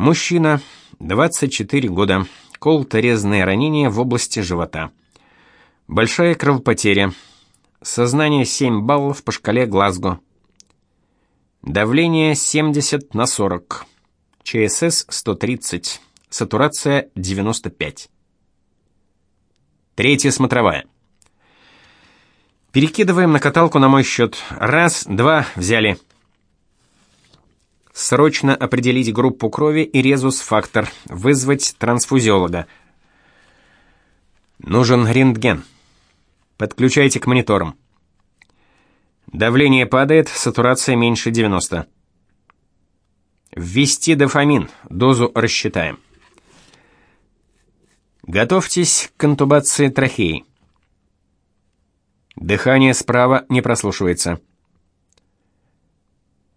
Мужчина, 24 года, колото-резное ранение в области живота. Большая кровопотеря. Сознание 7 баллов по шкале Глазго. Давление 70 на 40. ЧСС 130. Сатурация 95. Третья смотровая. Перекидываем на каталку на мой счет. Раз, два, взяли. Срочно определить группу крови и резус-фактор. Вызвать трансфузиолога. Нужен рентген. Подключайте к мониторам. Давление падает, сатурация меньше 90. Ввести дофамин, дозу рассчитаем. Готовьтесь к интубации трахеи. Дыхание справа не прослушивается.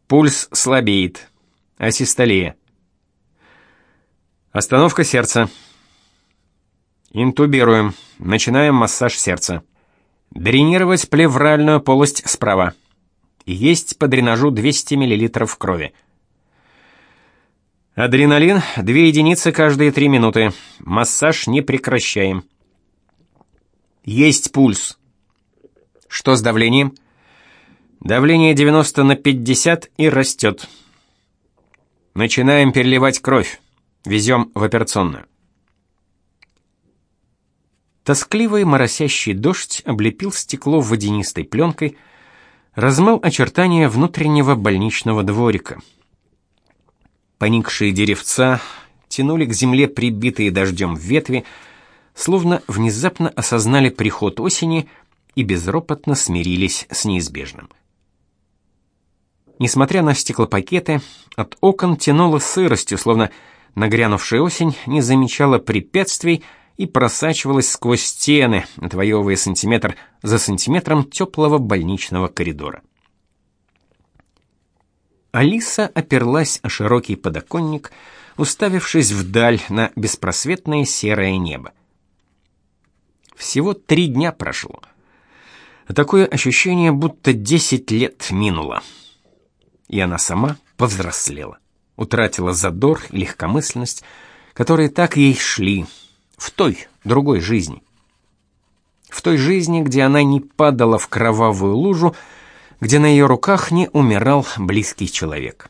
Пульс слабеет. Асистолия. Остановка сердца. Интубируем. Начинаем массаж сердца. Дренировать плевральную полость справа. Есть по дренажу 200 мл крови. Адреналин 2 единицы каждые 3 минуты. Массаж не прекращаем. Есть пульс. Что с давлением? Давление 90 на 50 и растет. Начинаем переливать кровь. Везем в операционную. Тоскливый моросящий дождь облепил стекло водянистой пленкой, размыл очертания внутреннего больничного дворика. Поникшие деревца тянули к земле прибитые дождем ветви, словно внезапно осознали приход осени и безропотно смирились с неизбежным. Несмотря на стеклопакеты, от окон тянуло сыростью, словно нагрянувшая осень не замечала препятствий, и просачивалась сквозь стены, отвоевывая сантиметр за сантиметром теплого больничного коридора. Алиса оперлась о широкий подоконник, уставившись вдаль на беспросветное серое небо. Всего три дня прошло. Такое ощущение, будто десять лет минуло. И она сама повзрослела, утратила задор и легкомысленность, которые так ей шли, в той, другой жизни. В той жизни, где она не падала в кровавую лужу, где на ее руках не умирал близкий человек.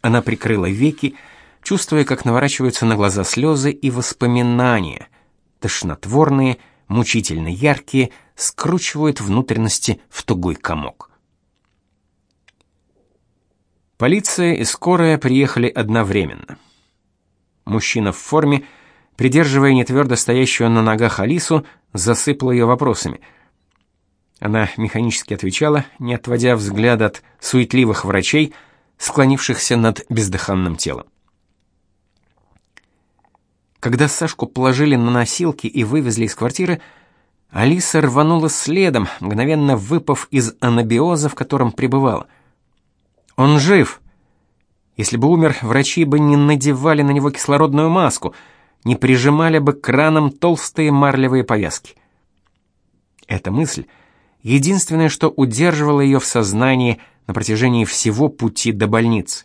Она прикрыла веки, чувствуя, как наворачиваются на глаза слезы и воспоминания, тошнотворные, мучительно яркие, скручивают внутренности в тугой комок. Полиция и скорая приехали одновременно. Мужчина в форме, придерживая нетвердо стоящую на ногах Алису, засыпал ее вопросами. Она механически отвечала, не отводя взгляд от суетливых врачей, склонившихся над бездыханным телом. Когда Сашку положили на носилки и вывезли из квартиры, Алиса рванула следом, мгновенно выпав из анабиоза, в котором пребывала. «Он жив!» Если бы умер, врачи бы не надевали на него кислородную маску, не прижимали бы к кранам толстые марлевые повязки. Эта мысль — единственное, что удерживало ее в сознании на протяжении всего пути до больницы.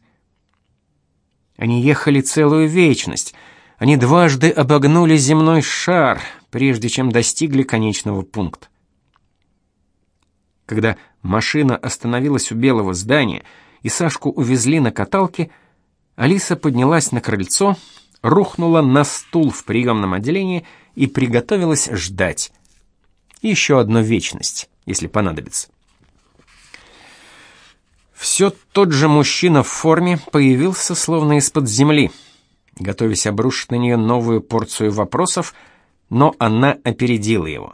Они ехали целую вечность, они дважды обогнули земной шар, прежде чем достигли конечного пункта. Когда машина остановилась у белого здания — и Сашку увезли на каталке, Алиса поднялась на крыльцо, рухнула на стул в приемном отделении и приготовилась ждать. Еще одну вечность, если понадобится. Все тот же мужчина в форме появился словно из-под земли, готовясь обрушить на нее новую порцию вопросов, но она опередила его.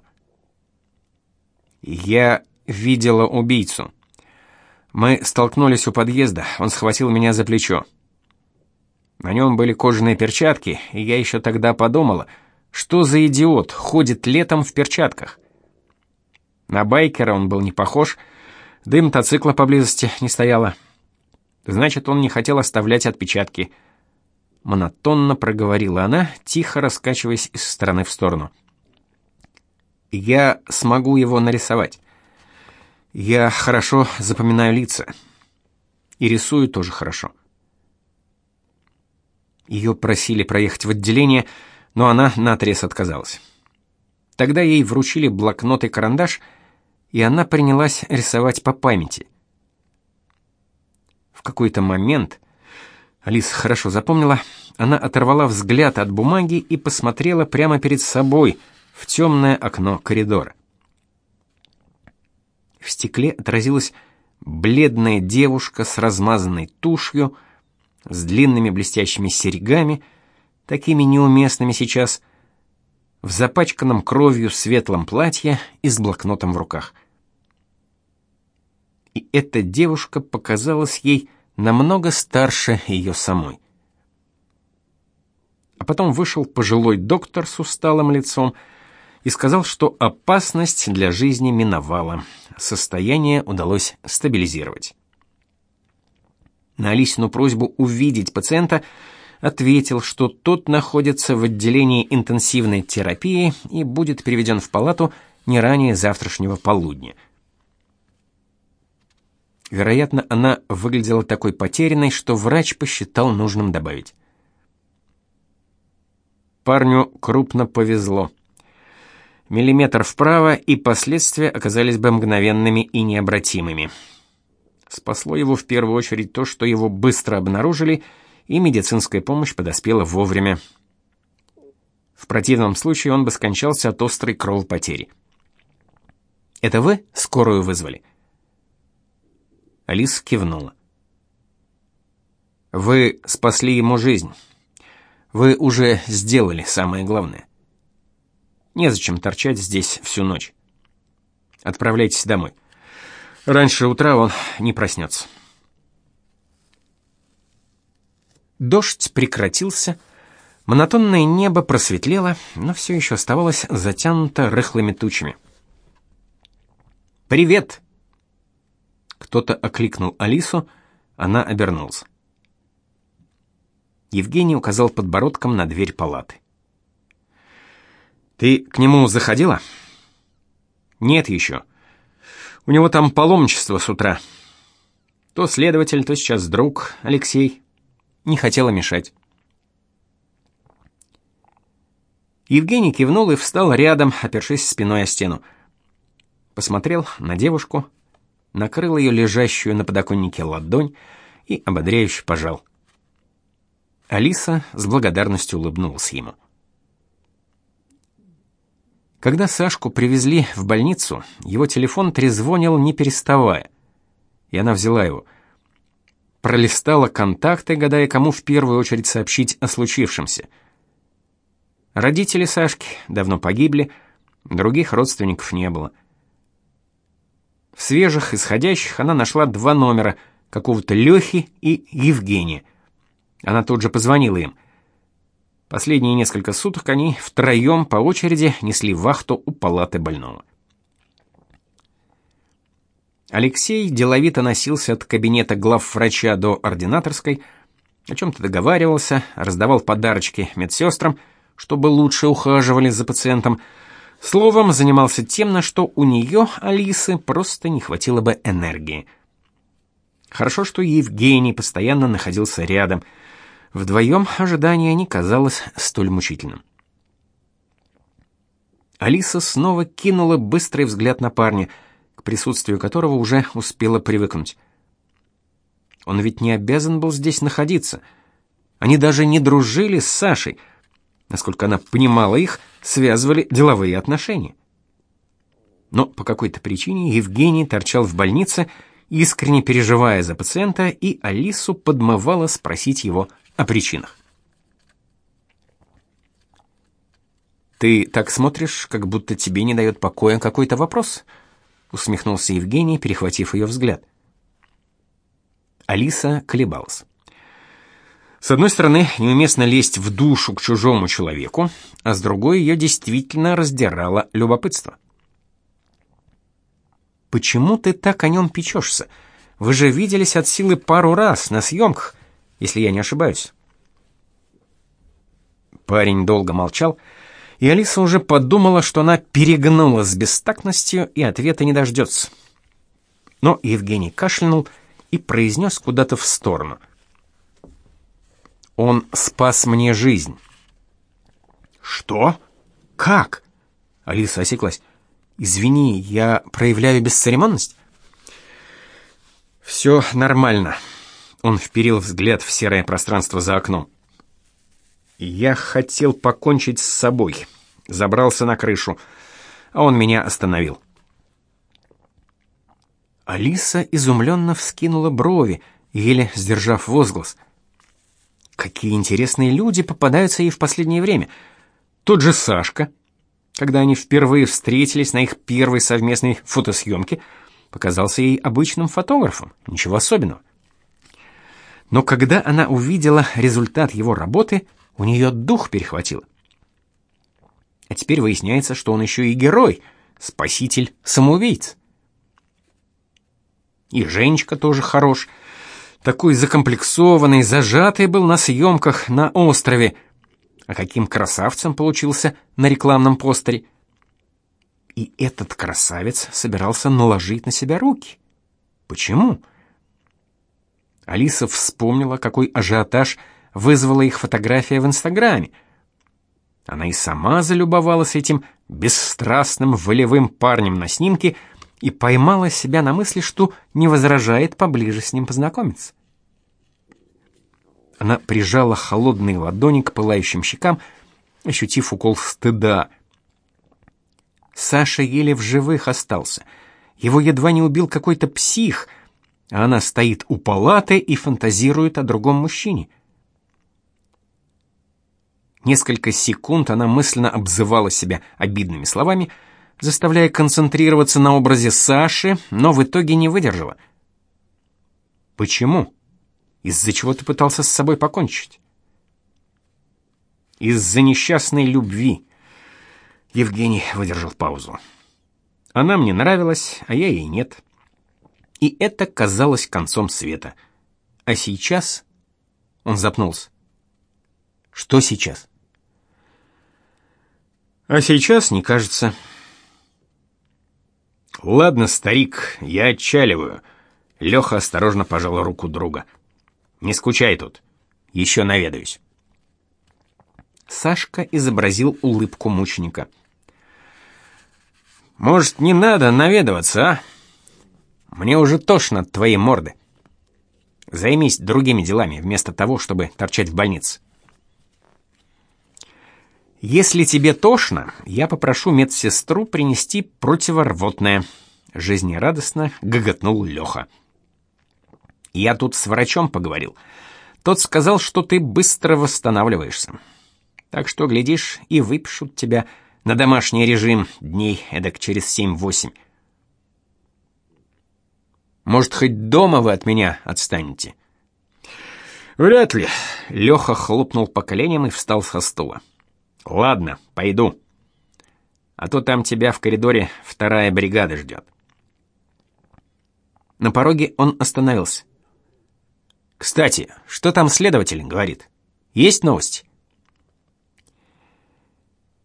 «Я видела убийцу», мы столкнулись у подъезда, он схватил меня за плечо. На нем были кожаные перчатки, и я еще тогда подумала, что за идиот ходит летом в перчатках. На байкера он был не похож, да и мотоцикла поблизости не стояло. Значит, он не хотел оставлять отпечатки. Монотонно проговорила она, тихо раскачиваясь из стороны в сторону. Я смогу его нарисовать. Я хорошо запоминаю лица. И рисую тоже хорошо. Ее просили проехать в отделение, но она наотрез отказалась. Тогда ей вручили блокнот и карандаш, и она принялась рисовать по памяти. В какой-то момент, Алиса хорошо запомнила, она оторвала взгляд от бумаги и посмотрела прямо перед собой в темное окно коридора. В стекле отразилась бледная девушка с размазанной тушью, с длинными блестящими серьгами, такими неуместными сейчас, в запачканном кровью светлом платье и с блокнотом в руках. И эта девушка показалась ей намного старше ее самой. А потом вышел пожилой доктор с усталым лицом и сказал, что опасность для жизни миновала. Состояние удалось стабилизировать. На Алисину просьбу увидеть пациента ответил, что тот находится в отделении интенсивной терапии и будет переведен в палату не ранее завтрашнего полудня. Вероятно, она выглядела такой потерянной, что врач посчитал нужным добавить. Парню крупно повезло. Миллиметр вправо, и последствия оказались бы мгновенными и необратимыми. Спасло его в первую очередь то, что его быстро обнаружили, и медицинская помощь подоспела вовремя. В противном случае он бы скончался от острой кровопотери. «Это вы скорую вызвали?» Алиса кивнула. «Вы спасли ему жизнь. Вы уже сделали самое главное. Незачем торчать здесь всю ночь. Отправляйтесь домой». Раньше утра он не проснется. Дождь прекратился, монотонное небо просветлело, но все еще оставалось затянуто рыхлыми тучами. «Привет!» Кто-то окликнул Алису, она обернулась. Евгений указал подбородком на дверь палаты. «Ты к нему заходила?» «Нет еще. У него там паломничество с утра. То следователь, то сейчас друг, Алексей. Не хотела мешать. Евгений кивнул и встал рядом, опершись спиной о стену. Посмотрел на девушку, накрыл ее лежащую на подоконнике ладонь и ободряюще пожал. Алиса с благодарностью улыбнулась ему. Когда Сашку привезли в больницу, его телефон трезвонил не переставая. И она взяла его. Пролистала контакты, гадая, кому в первую очередь сообщить о случившемся. Родители Сашки давно погибли, других родственников не было. В свежих исходящих она нашла два номера, какого-то Лехи и Евгения. Она тут же позвонила им – Последние несколько суток они втроем по очереди несли вахту у палаты больного. Алексей деловито носился от кабинета главврача до ординаторской, о чем-то договаривался, раздавал подарочки медсестрам, чтобы лучше ухаживали за пациентом. Словом, занимался тем, на что у нее, Алисы, просто не хватило бы энергии. Хорошо, что Евгений постоянно находился рядом – Вдвоем ожидание не казалось столь мучительным. Алиса снова кинула быстрый взгляд на парня, к присутствию которого уже успела привыкнуть. Он ведь не обязан был здесь находиться. Они даже не дружили с Сашей. Насколько она понимала их, связывали деловые отношения. Но по какой-то причине Евгений торчал в больнице, искренне переживая за пациента, и Алису подмывала спросить его о причинах. Ты так смотришь, как будто тебе не дает покоя какой-то вопрос, усмехнулся Евгений, перехватив ее взгляд. Алиса колебалась. С одной стороны, неуместно лезть в душу к чужому человеку, а с другой ее действительно раздирало любопытство. Почему ты так о нем печешься? Вы же виделись от силы пару раз на съемках если я не ошибаюсь. Парень долго молчал, и Алиса уже подумала, что она перегнула с бестактностью и ответа не дождется. Но Евгений кашлянул и произнес куда-то в сторону. Он спас мне жизнь. Что? Как? Алиса осеклась. Извини, я проявляю бесцеремонность? Все нормально. Он вперил взгляд в серое пространство за окном. Я хотел покончить с собой. Забрался на крышу, а он меня остановил. Алиса изумленно вскинула брови, еле сдержав возглас. Какие интересные люди попадаются ей в последнее время. Тот же Сашка, когда они впервые встретились на их первой совместной фотосъемке, показался ей обычным фотографом, ничего особенного. Но когда она увидела результат его работы, у нее дух перехватило. А теперь выясняется, что он еще и герой, спаситель самоубийц. И Женечка тоже хорош. Такой закомплексованный, зажатый был на съемках на острове. А каким красавцем получился на рекламном постере. И этот красавец собирался наложить на себя руки. Почему? Алиса вспомнила, какой ажиотаж вызвала их фотография в Инстаграме. Она и сама залюбовалась этим бесстрастным волевым парнем на снимке и поймала себя на мысли, что не возражает поближе с ним познакомиться. Она прижала холодные ладони к пылающим щекам, ощутив укол стыда. Саша еле в живых остался. Его едва не убил какой-то псих, а она стоит у палаты и фантазирует о другом мужчине. Несколько секунд она мысленно обзывала себя обидными словами, заставляя концентрироваться на образе Саши, но в итоге не выдержала. Почему? Из-за чего ты пытался с собой покончить? Из-за несчастной любви. Евгений выдержал паузу. Она мне нравилась, а я ей нет. И это казалось концом света. А сейчас он запнулся. Что сейчас? А сейчас не кажется. Ладно, старик, я отчаливаю. Леха осторожно пожал руку друга. Не скучай тут. Еще наведаюсь. Сашка изобразил улыбку мученика. Может, не надо наведываться, а? Мне уже тошно от твоей морды. Займись другими делами вместо того, чтобы торчать в больнице. Если тебе тошно, я попрошу медсестру принести противорвотное. Жизнерадостно гоготнул Леха. Я тут с врачом поговорил. Тот сказал, что ты быстро восстанавливаешься. Так что, глядишь, и выпишут тебя на домашний режим дней эдак через семь-восемь. Может, хоть дома вы от меня отстанете? Вряд ли. Леха хлопнул по коленям и встал со стула. Ладно, пойду. А то там тебя в коридоре вторая бригада ждет. На пороге он остановился. Кстати, что там следователь говорит? Есть новости?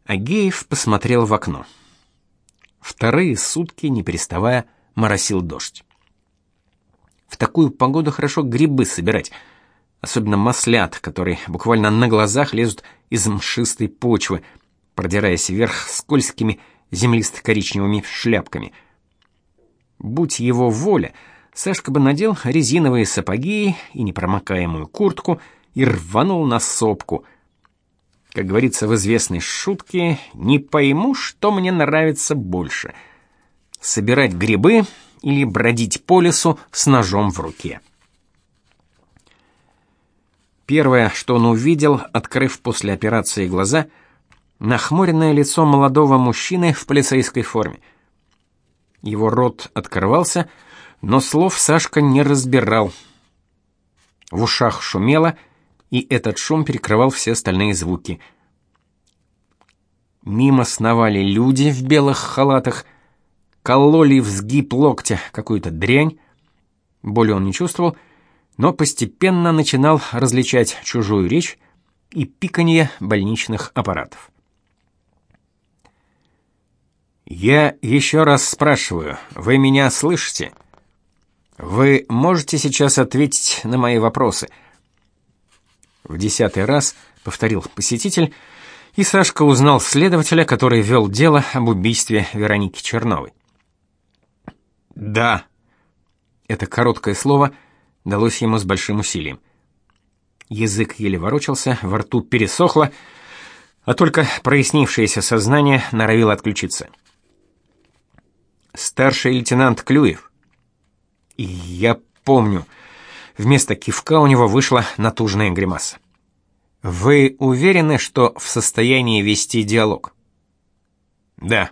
Агеев посмотрел в окно. Вторые сутки, не переставая, моросил дождь. Такую погоду хорошо грибы собирать — особенно маслят, которые буквально на глазах лезут из мшистой почвы, продираясь вверх скользкими землисто-коричневыми шляпками. Будь его воля, Сашка бы надел резиновые сапоги и непромокаемую куртку и рванул на сопку. Как говорится в известной шутке, не пойму, что мне нравится больше — собирать грибы или бродить по лесу с ножом в руке. Первое, что он увидел, открыв после операции глаза, нахмуренное лицо молодого мужчины в полицейской форме. Его рот открывался, но слов Сашка не разбирал. В ушах шумело, и этот шум перекрывал все остальные звуки. Мимо сновали люди в белых халатах, кололи в сгиб локтя какую-то дрянь. Боли он не чувствовал, но постепенно начинал различать чужую речь и пиканье больничных аппаратов. Я еще раз спрашиваю, вы меня слышите? Вы можете сейчас ответить на мои вопросы? В десятый раз повторил посетитель, и Сашка узнал следователя, который вел дело об убийстве Вероники Черновой. «Да». Это короткое слово далось ему с большим усилием. Язык еле ворочался, во рту пересохло, а только прояснившееся сознание норовило отключиться. Старший лейтенант Клюев. И я помню, вместо кивка у него вышла натужная гримаса. Вы уверены, что в состоянии вести диалог? Да.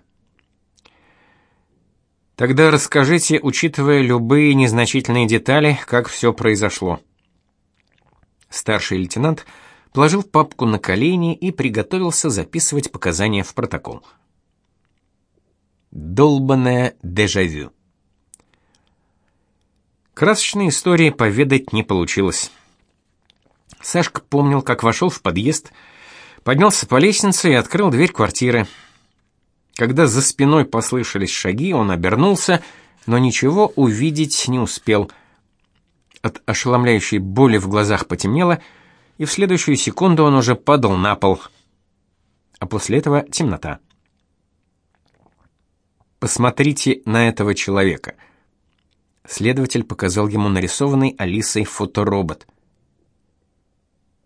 Тогда расскажите, учитывая любые незначительные детали, как все произошло. Старший лейтенант положил папку на колени и приготовился записывать показания в протокол. Долбанное дежавю. Красочной истории поведать не получилось. Сашка помнил, как вошел в подъезд, поднялся по лестнице и открыл дверь квартиры. Когда за спиной послышались шаги, он обернулся, но ничего увидеть не успел. От ошеломляющей боли в глазах потемнело, и в следующую секунду он уже падал на пол. А после этого темнота. Посмотрите на этого человека. Следователь показал ему нарисованный Алисой фоторобот.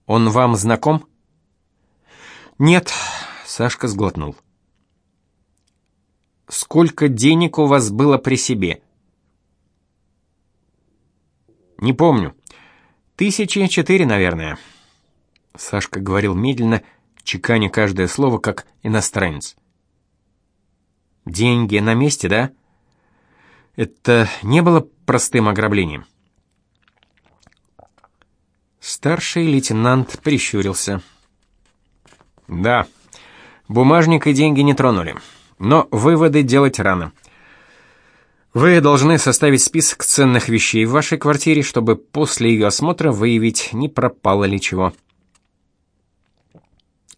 Он вам знаком? Нет, Сашка сглотнул. Сколько денег у вас было при себе? Не помню. Тысячи четыре, наверное. Сашка говорил медленно, чеканя каждое слово, как иностранец. Деньги на месте, да? Это не было простым ограблением. Старший лейтенант прищурился. Да. Бумажник и деньги не тронули. Но выводы делать рано. Вы должны составить список ценных вещей в вашей квартире, чтобы после ее осмотра выявить, не пропало ли чего.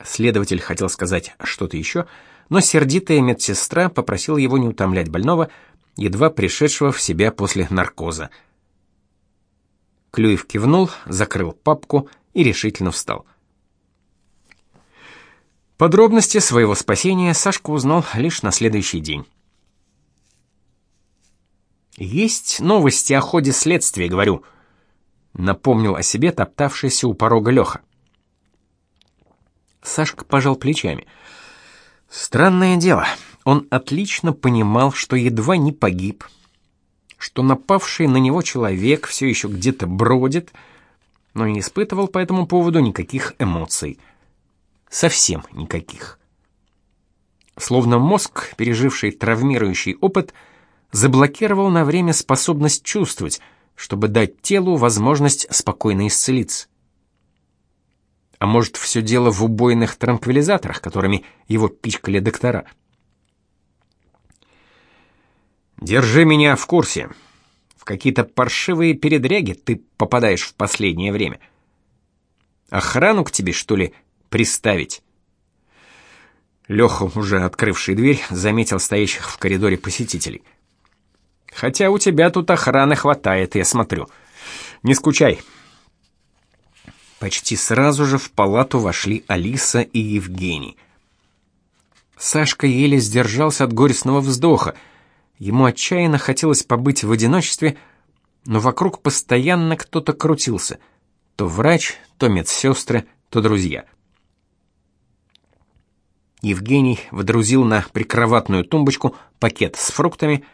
Следователь хотел сказать что-то еще, но сердитая медсестра попросила его не утомлять больного, едва пришедшего в себя после наркоза. Клюев кивнул, закрыл папку и решительно встал. Подробности своего спасения Сашка узнал лишь на следующий день. Есть новости о ходе следствия, говорю, напомнил о себе топтавшийся у порога Леха. Сашка пожал плечами. Странное дело, он отлично понимал, что едва не погиб, что напавший на него человек все еще где-то бродит, но не испытывал по этому поводу никаких эмоций. Совсем никаких. Словно мозг, переживший травмирующий опыт, заблокировал на время способность чувствовать, чтобы дать телу возможность спокойно исцелиться. А может, все дело в убойных транквилизаторах, которыми его пичкали доктора? Держи меня в курсе. В какие-то паршивые передряги ты попадаешь в последнее время. Охрану к тебе, что ли, приставить? Леха, уже открывший дверь, заметил стоящих в коридоре посетителей. Хотя у тебя тут охраны хватает, я смотрю. Не скучай, Почти сразу же в палату вошли Алиса и Евгений. Сашка еле сдержался от горестного вздоха. Ему отчаянно хотелось побыть в одиночестве, но вокруг постоянно кто-то крутился. То врач, то медсестры, то друзья. Евгений водрузил на прикроватную тумбочку пакет с фруктами.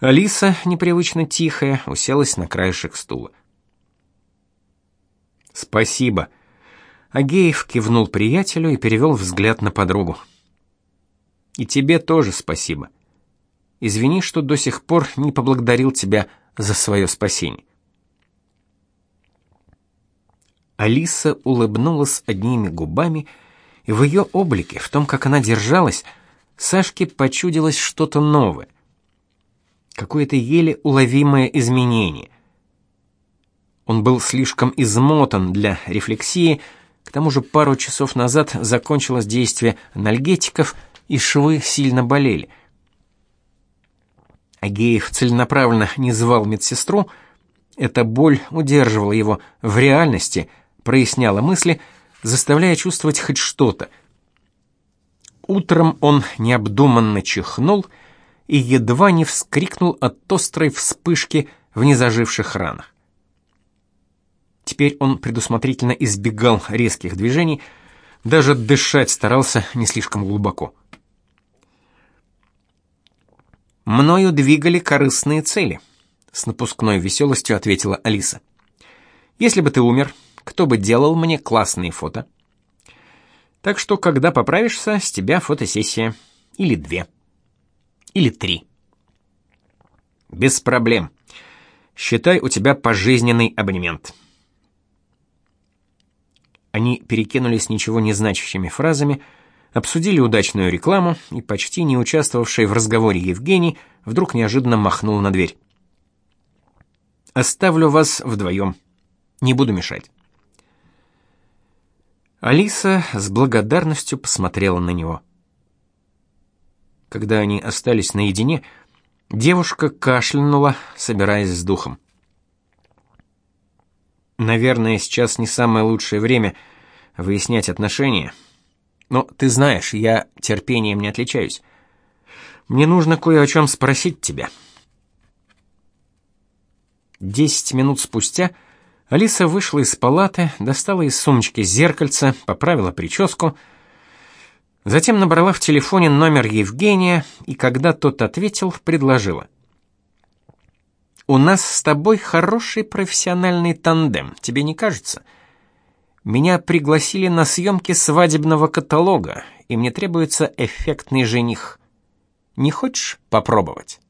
Алиса, непривычно тихая, уселась на краешек стула. Спасибо. Агеев кивнул приятелю и перевел взгляд на подругу. И тебе тоже спасибо. Извини, что до сих пор не поблагодарил тебя за свое спасение. Алиса улыбнулась одними губами, и в ее облике, в том, как она держалась, Сашке почудилось что-то новое. Какое-то еле уловимое изменение — он был слишком измотан для рефлексии, к тому же пару часов назад закончилось действие анальгетиков, и швы сильно болели. Агеев целенаправленно не звал медсестру, эта боль удерживала его в реальности, проясняла мысли, заставляя чувствовать хоть что-то. Утром он необдуманно чихнул и едва не вскрикнул от острой вспышки в незаживших ранах. Теперь он предусмотрительно избегал резких движений, даже дышать старался не слишком глубоко. Мною двигали корыстные цели, с напускной веселостью ответила Алиса. Если бы ты умер, кто бы делал мне классные фото? Так что, когда поправишься, с тебя фотосессия или две, или три. Без проблем. Считай, у тебя пожизненный абонемент. Они перекинулись ничего не значащими фразами, обсудили удачную рекламу, и почти не участвовавший в разговоре Евгений вдруг неожиданно махнул на дверь. Оставлю вас вдвоем. Не буду мешать. Алиса с благодарностью посмотрела на него. Когда они остались наедине, девушка кашлянула, собираясь с духом. Наверное, сейчас не самое лучшее время выяснять отношения. Но ты знаешь, я терпением не отличаюсь. Мне нужно кое о чем спросить тебя. Десять минут спустя Алиса вышла из палаты, достала из сумочки зеркальце, поправила прическу, затем набрала в телефоне номер Евгения и, когда тот ответил, предложила. У нас с тобой хороший профессиональный тандем, тебе не кажется? Меня пригласили на съемки свадебного каталога, и мне требуется эффектный жених. Не хочешь попробовать?